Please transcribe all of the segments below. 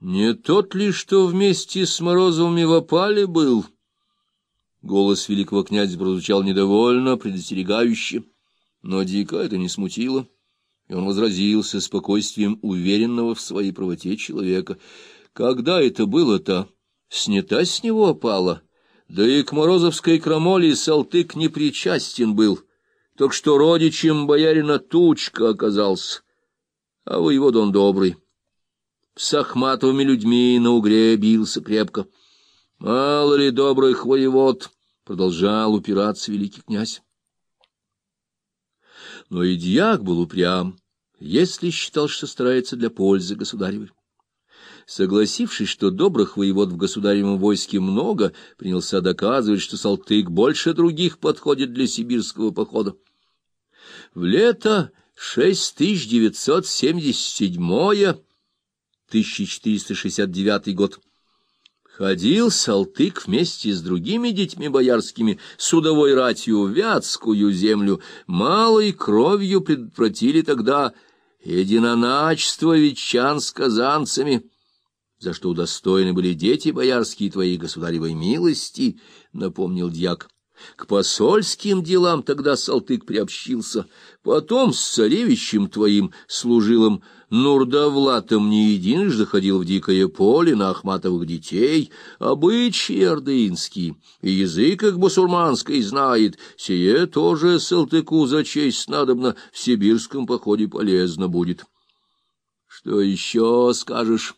Не тот ли, что вместе с Морозовыми в опале был? Голос великого князя прозвучал недовольно, предостерегающе, но Дика это не смутило, и он возразил со спокойствием уверенного в своей правоте человека. Когда это было-то? Снята с него опала? Да и к Морозовской крамоле Салтык не причастен был, только что родичем боярина Тучка оказался, а воевод он добрый с ахматовыми людьми на угре бился крепко. Мало ли добрых воевод, продолжал упираться великий князь. Но и дьяк был упрям, если считал, что старается для пользы государевой. Согласившись, что добрых воевод в государевом войске много, принялся доказывать, что Салтык больше других подходит для сибирского похода. В лето 6977-е 1469 год. Ходил Салтык вместе с другими детьми боярскими судовой ратью в Вятскую землю, малой кровью предотвратили тогда единоначество ветчан с казанцами, за что удостоены были дети боярские твоей государевой милости, — напомнил дьяк. К посольским делам тогда Салтык приобщился, потом с царевичем твоим, служилым Нурдавлатом, не единожды ходил в дикое поле на Ахматовых детей, обычаи ордынские, и язык их басурманский знает, сие тоже Салтыку за честь надобно в сибирском походе полезно будет. Что еще скажешь?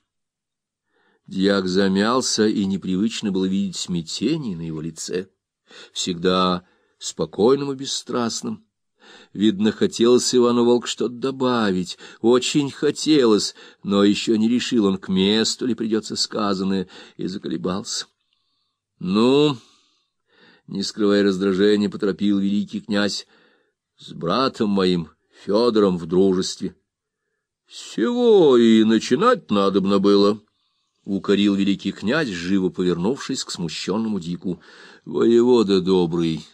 Дьяк замялся, и непривычно было видеть смятение на его лице всегда спокойным и бесстрастным. Видно, хотелось Ивану Волк что-то добавить, очень хотелось, но еще не решил он, к месту ли придется сказанное, и заколебался. — Ну, не скрывая раздражения, поторопил великий князь, — с братом моим Федором в дружестве. — Всего и начинать надобно было. —— укорил великий князь, живо повернувшись к смущенному Дику. — Воевода добрый,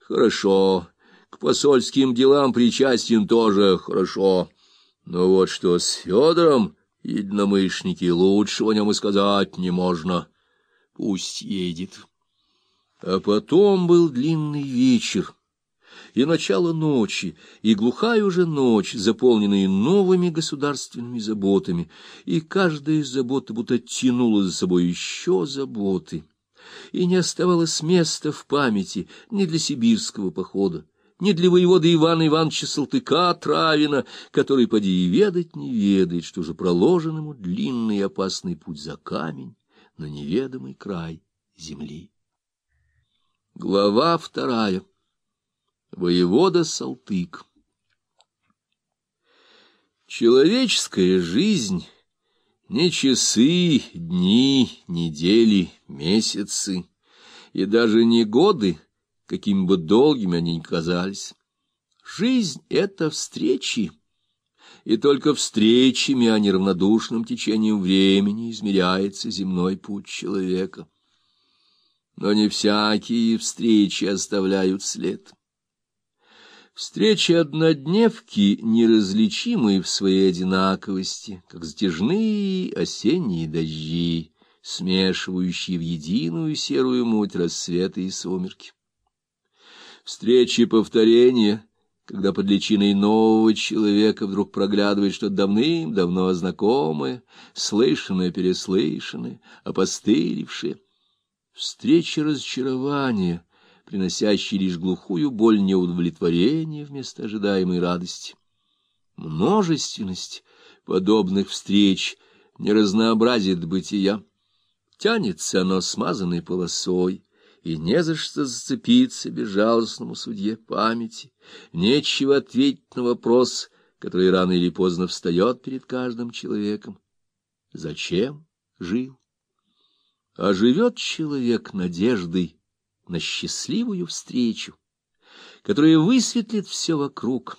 хорошо, к посольским делам причастен тоже хорошо, но вот что с Федором, единомышленники, лучшего о нем и сказать не можно. Пусть едет. А потом был длинный вечер и начало ночи, и глухая уже ночь, заполненные новыми государственными заботами, и каждая из забот будто тянула за собой еще заботы, и не оставалось места в памяти ни для сибирского похода, ни для воевода Ивана Ивановича Салтыка Травина, который, поди и ведать, не ведает, что же проложен ему длинный и опасный путь за камень на неведомый край земли. Глава вторая Воевода Салтык Человеческая жизнь — не часы, дни, недели, месяцы, и даже не годы, какими бы долгими они ни казались. Жизнь — это встречи, и только встречами, а не равнодушным течением времени измеряется земной путь человека. Но не всякие встречи оставляют след. Встречи однодневки, неразличимые в своей одинаковости, как затяжные осенние дожди, смешивающие в единую серую муть рассвета и сумерки. Встречи повторения, когда под личиной нового человека вдруг проглядывает что-то давным-давно знакомое, слышанное-переслышанное, опостылевшее. Встречи разочарования — приносящий лишь глухую боль неудовлетворения вместо ожидаемой радости. Множественность подобных встреч не разнообразит бытия. Тянется оно смазанной полосой, и не за что зацепиться безжалостному судье памяти, нечего ответить на вопрос, который рано или поздно встает перед каждым человеком. Зачем жил? А живет человек надеждой, на счастливую встречу, которая высветлит все вокруг,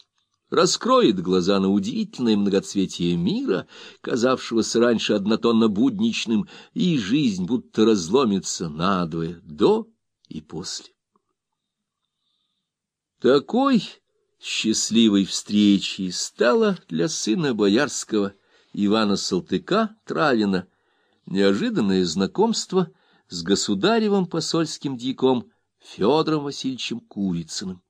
раскроет глаза на удивительное многоцветие мира, казавшегося раньше однотонно-будничным, и жизнь будто разломится надвое до и после. Такой счастливой встречей стала для сына боярского Ивана Салтыка Травина неожиданное знакомство с государевым посольским дьяком Федором Васильевичем Курицыным.